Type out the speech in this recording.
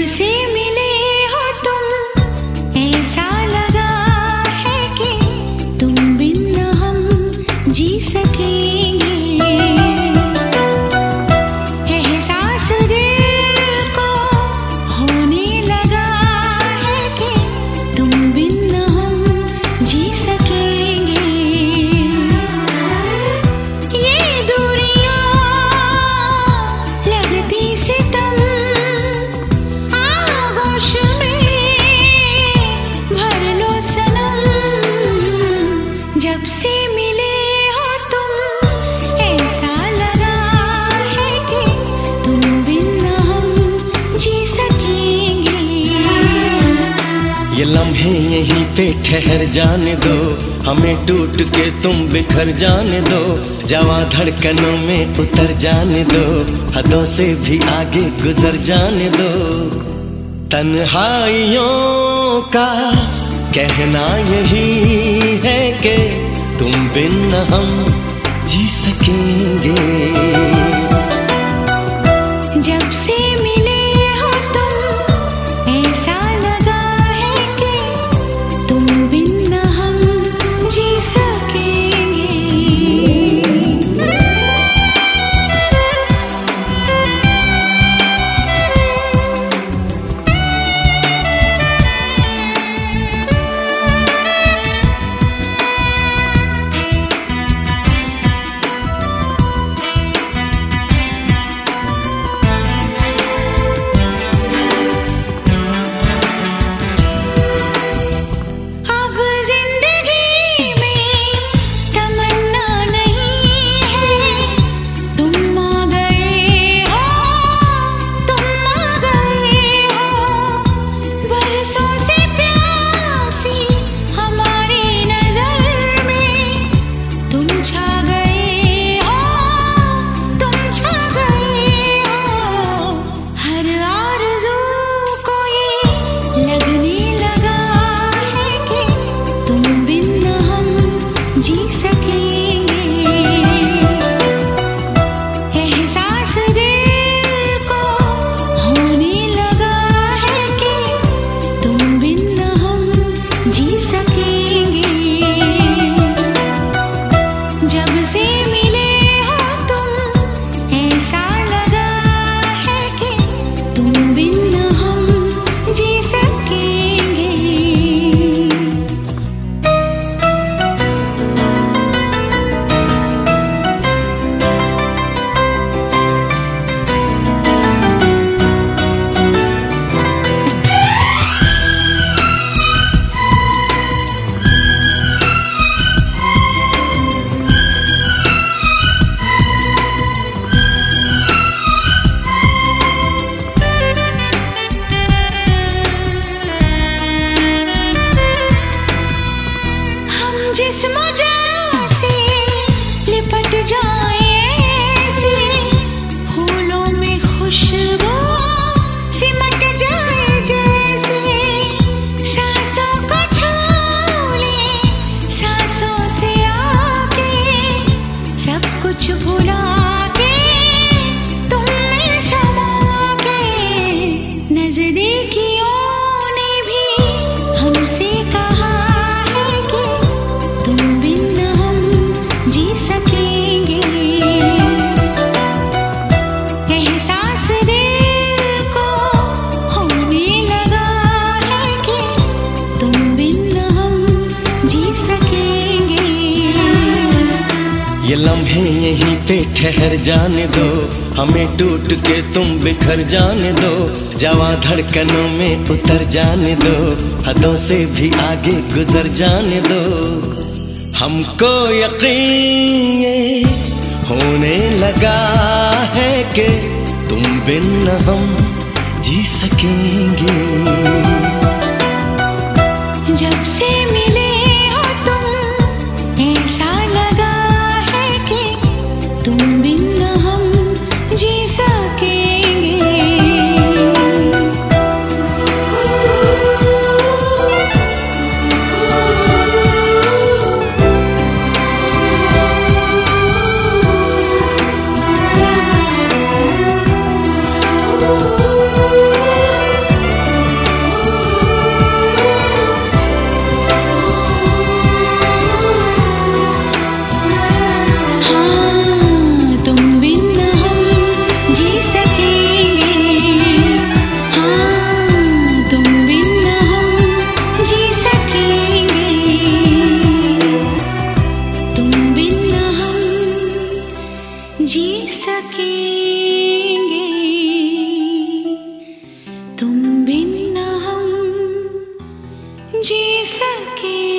Pues sí, पे ठहर जाने दो। हमें टूट के तुम बिखर जाने दो। जवा धड़कनों में उतर जाने दो। हदों से भी आगे गुजर जाने दो। तन्हाइयों का कहना यही है कि तुम बिन हम जी सकेंगे। जब से ये लम्हे यहीं पे ठहर जाने दो। हमें टूट के तुम बिखर जाने दो। जवा धड़कनों में उतर जाने दो। हदों से भी आगे गुजर जाने दो। हमको यकीन होने लगा है कि तुम बिन हम जी सकेंगे। जब से sakit